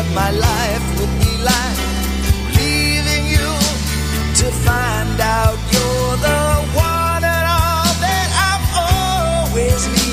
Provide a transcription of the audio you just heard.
what my life would be like. Leaving you to find out you're the one and all that I've always needed.